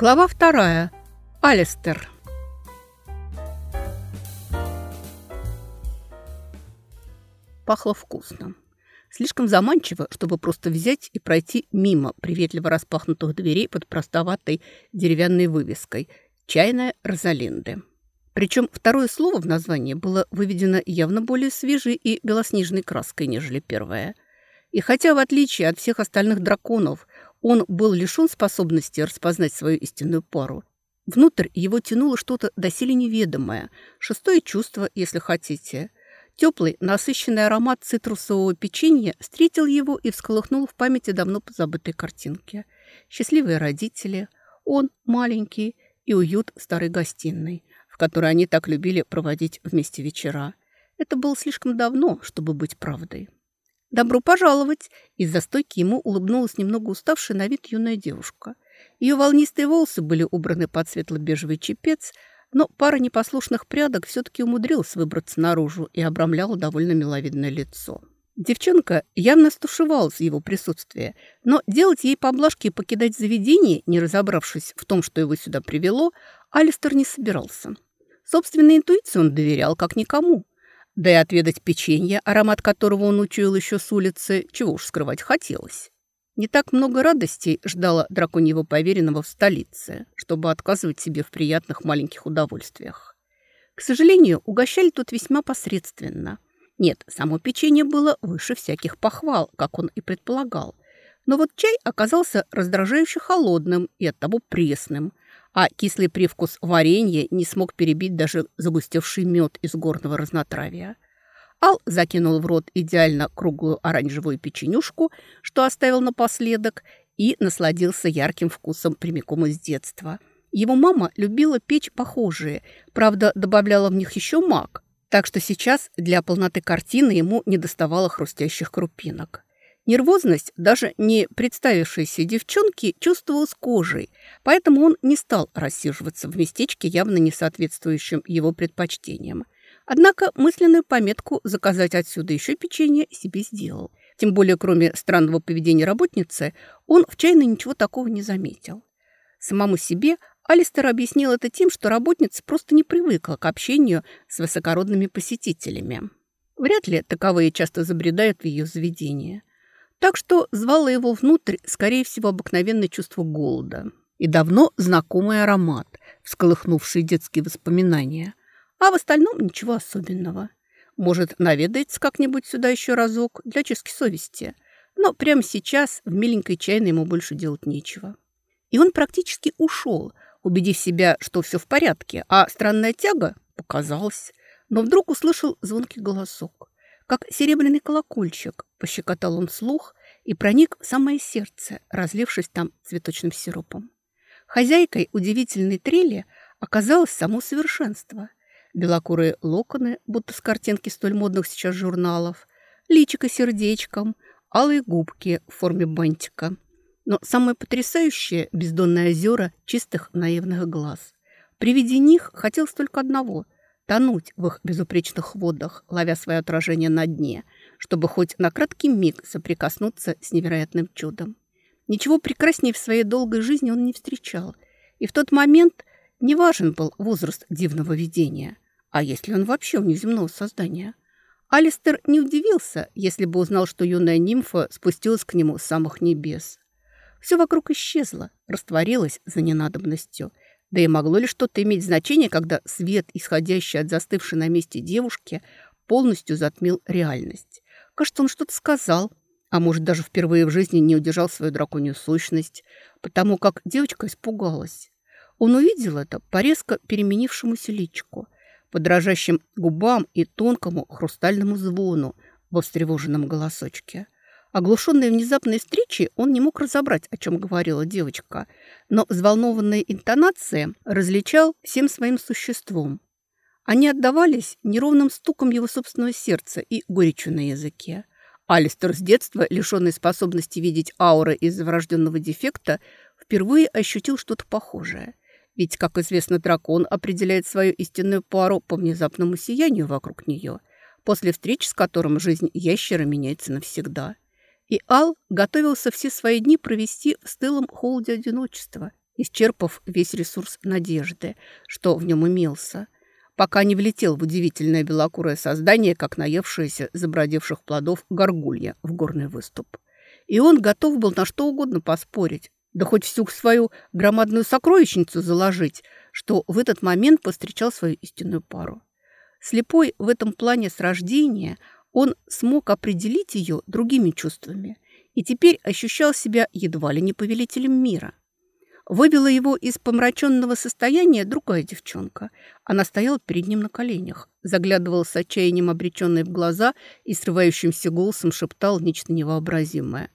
Глава вторая. Алистер. Пахло вкусно. Слишком заманчиво, чтобы просто взять и пройти мимо приветливо распахнутых дверей под простоватой деревянной вывеской «Чайная Розалинды». Причем второе слово в названии было выведено явно более свежей и белоснежной краской, нежели первое. И хотя, в отличие от всех остальных драконов, он был лишен способности распознать свою истинную пару. Внутрь его тянуло что-то доселе неведомое, шестое чувство, если хотите. Теплый, насыщенный аромат цитрусового печенья встретил его и всколыхнул в памяти давно позабытой картинки. Счастливые родители, он маленький и уют старой гостиной, в которой они так любили проводить вместе вечера. Это было слишком давно, чтобы быть правдой. «Добро пожаловать!» Из-за стойки ему улыбнулась немного уставшая на вид юная девушка. Ее волнистые волосы были убраны под светло-бежевый чепец, но пара непослушных прядок все-таки умудрилась выбраться наружу и обрамляла довольно миловидное лицо. Девчонка явно стушевалась его присутствии, но делать ей поблажки и покидать заведение, не разобравшись в том, что его сюда привело, Алистер не собирался. Собственной интуиции он доверял как никому. Да и отведать печенье, аромат которого он учуял еще с улицы, чего уж скрывать хотелось. Не так много радостей ждала драконьего поверенного в столице, чтобы отказывать себе в приятных маленьких удовольствиях. К сожалению, угощали тут весьма посредственно. Нет, само печенье было выше всяких похвал, как он и предполагал. Но вот чай оказался раздражающе холодным и оттого пресным, а кислый привкус варенья не смог перебить даже загустевший мед из горного разнотравия. Ал закинул в рот идеально круглую оранжевую печенюшку, что оставил напоследок, и насладился ярким вкусом прямиком из детства. Его мама любила печь похожие, правда, добавляла в них еще мак, так что сейчас для полноты картины ему не доставало хрустящих крупинок. Нервозность даже не представившейся девчонки чувствовалась кожей, поэтому он не стал рассиживаться в местечке, явно не соответствующем его предпочтениям. Однако мысленную пометку заказать отсюда еще печенье себе сделал. Тем более, кроме странного поведения работницы, он в чайной ничего такого не заметил. Самому себе Алистер объяснил это тем, что работница просто не привыкла к общению с высокородными посетителями. Вряд ли таковые часто забредают в ее заведение. Так что звало его внутрь, скорее всего, обыкновенное чувство голода. И давно знакомый аромат, всколыхнувший детские воспоминания. А в остальном ничего особенного. Может, наведается как-нибудь сюда еще разок для чистки совести. Но прямо сейчас в миленькой чайной ему больше делать нечего. И он практически ушел, убедив себя, что все в порядке, а странная тяга показалась. Но вдруг услышал звонкий голосок. Как серебряный колокольчик, пощекотал он слух и проник в самое сердце, разлившись там цветочным сиропом. Хозяйкой удивительной трели оказалось само совершенство. Белокурые локоны, будто с картинки столь модных сейчас журналов, личико сердечком, алые губки в форме бантика. Но самое потрясающее – бездонные озера чистых наивных глаз. При виде них хотелось только одного – тонуть в их безупречных водах, ловя свое отражение на дне, чтобы хоть на краткий миг соприкоснуться с невероятным чудом. Ничего прекраснее в своей долгой жизни он не встречал. И в тот момент не важен был возраст дивного видения. А если он вообще внеземного создания? Алистер не удивился, если бы узнал, что юная нимфа спустилась к нему с самых небес. Все вокруг исчезло, растворилось за ненадобностью – да и могло ли что-то иметь значение, когда свет, исходящий от застывшей на месте девушки, полностью затмил реальность? Кажется, он что-то сказал, а может, даже впервые в жизни не удержал свою драконью сущность, потому как девочка испугалась. Он увидел это по резко переменившемуся личику, по дрожащим губам и тонкому хрустальному звону во встревоженном голосочке – Оглушенный внезапной встречей, он не мог разобрать, о чем говорила девочка, но взволнованные интонации различал всем своим существом. Они отдавались неровным стуком его собственного сердца и горечью на языке. Алистер с детства, лишенный способности видеть ауры из-за врожденного дефекта, впервые ощутил что-то похожее. Ведь, как известно, дракон определяет свою истинную пару по внезапному сиянию вокруг нее, после встречи с которым жизнь ящера меняется навсегда – и Ал готовился все свои дни провести в стылом холоде одиночества исчерпав весь ресурс надежды, что в нем имелся, пока не влетел в удивительное белокурое создание, как наевшееся забродевших плодов горгулья в горный выступ. И он готов был на что угодно поспорить, да хоть всю свою громадную сокровищницу заложить, что в этот момент повстречал свою истинную пару. Слепой в этом плане с рождения, он смог определить ее другими чувствами и теперь ощущал себя едва ли не повелителем мира. Вывела его из помраченного состояния другая девчонка. Она стояла перед ним на коленях, заглядывала с отчаянием обреченной в глаза и срывающимся голосом шептал нечто невообразимое.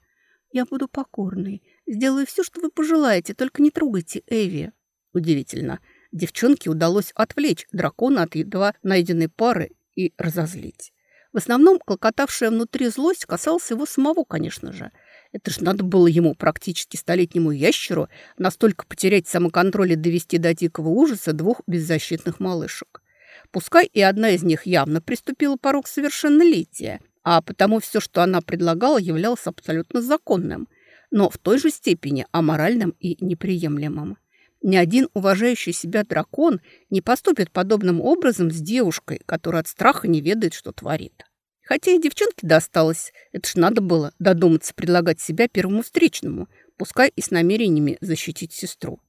«Я буду покорной, сделаю все, что вы пожелаете, только не трогайте Эви». Удивительно, девчонке удалось отвлечь дракона от едва найденной пары и разозлить. В основном клокотавшая внутри злость касалась его самого, конечно же. Это ж надо было ему, практически столетнему ящеру, настолько потерять самоконтроль и довести до дикого ужаса двух беззащитных малышек. Пускай и одна из них явно приступила порог совершеннолетия, а потому все, что она предлагала, являлось абсолютно законным, но в той же степени аморальным и неприемлемым. Ни один уважающий себя дракон не поступит подобным образом с девушкой, которая от страха не ведает, что творит. Хотя и девчонке досталось, это ж надо было додуматься предлагать себя первому встречному, пускай и с намерениями защитить сестру.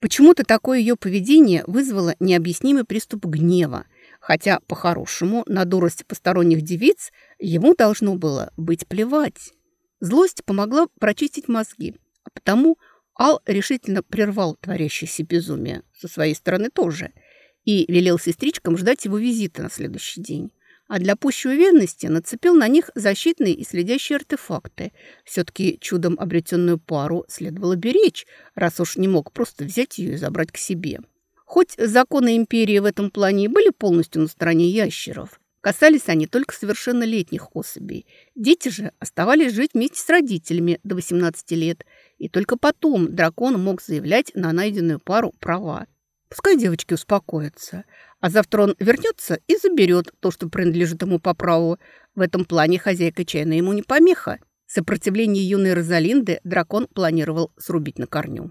Почему-то такое ее поведение вызвало необъяснимый приступ гнева, хотя, по-хорошему, на дурость посторонних девиц ему должно было быть плевать. Злость помогла прочистить мозги, а потому Ал решительно прервал творящееся безумие, со своей стороны тоже, и велел сестричкам ждать его визита на следующий день. А для пущей уверенности нацепил на них защитные и следящие артефакты. Все-таки чудом обретенную пару следовало беречь, раз уж не мог просто взять ее и забрать к себе. Хоть законы империи в этом плане и были полностью на стороне ящеров, Касались они только совершеннолетних особей. Дети же оставались жить вместе с родителями до 18 лет, и только потом дракон мог заявлять на найденную пару права. Пускай девочки успокоятся, а завтра он вернется и заберет то, что принадлежит ему по праву. В этом плане хозяйка чайна ему не помеха. Сопротивление юной Розалинды дракон планировал срубить на корню.